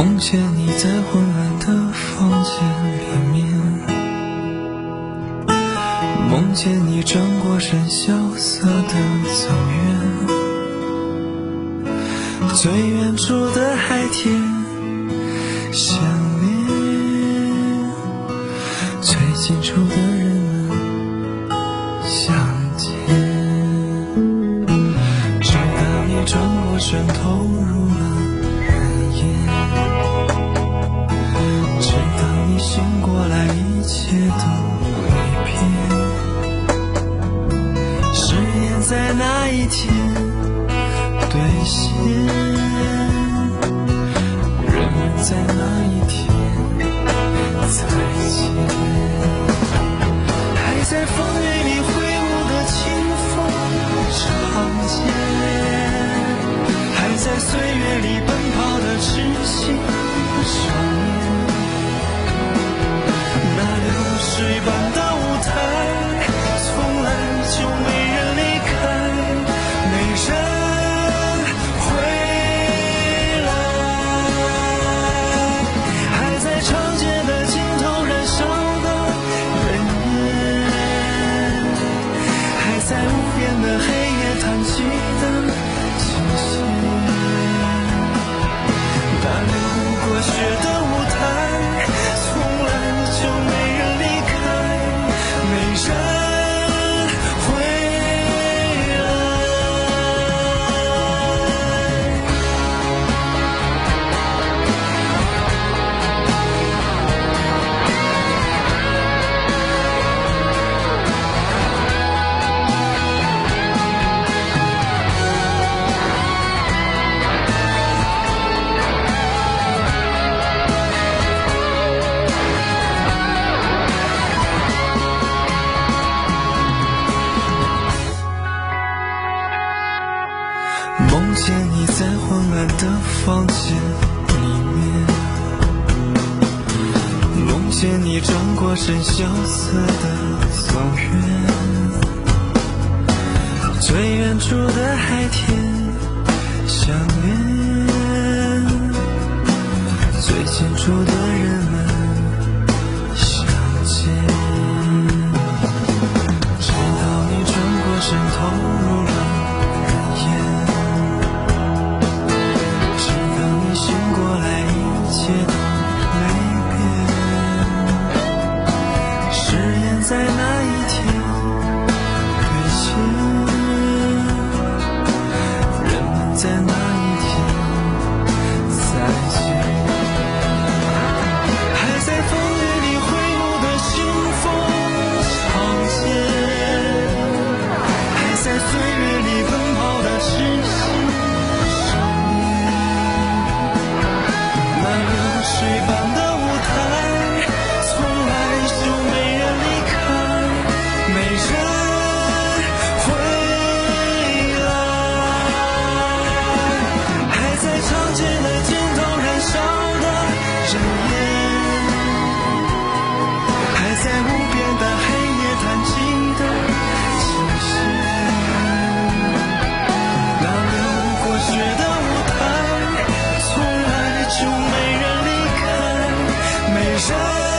梦见你在昏暗的房间里面，梦见你转过身萧瑟的走远，最远处的海天想念，最近处。天，人们在那一天再见，还在风雨里挥舞的清风，是长街，还在岁月里奔。梦见你在昏暗的房间里面，梦见你转过身萧瑟的走远，最远处的海天相连，最近处的。在那人。